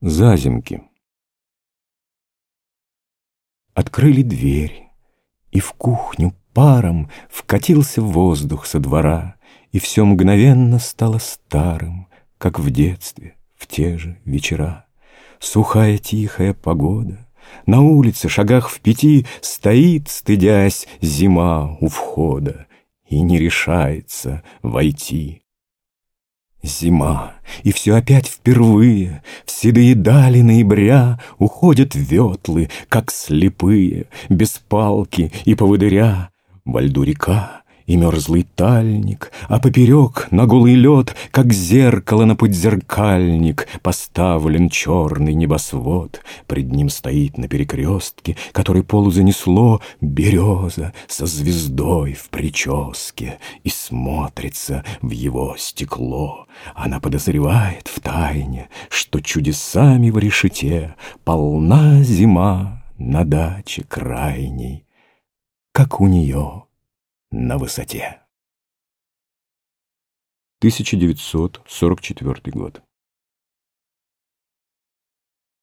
Зазимки. Открыли дверь, и в кухню паром Вкатился воздух со двора, И все мгновенно стало старым, Как в детстве, в те же вечера. Сухая тихая погода, На улице, шагах в пяти, Стоит, стыдясь, зима у входа И не решается войти. Зима, и все опять впервые, В седые дали ноября Уходят ветлы, как слепые, Без палки и поводыря. Во льду река, и мерзлый тальник, А поперек на голый лед, Как зеркало на подзеркальник, Поставлен черный небосвод. Пред ним стоит на перекрестке, Который полу занесло, береза Со звездой в прическе И смотрится в его стекло. Она подозревает в тайне, Что чудесами в решете Полна зима на даче крайней, Как у нее на высоте. 1944 год.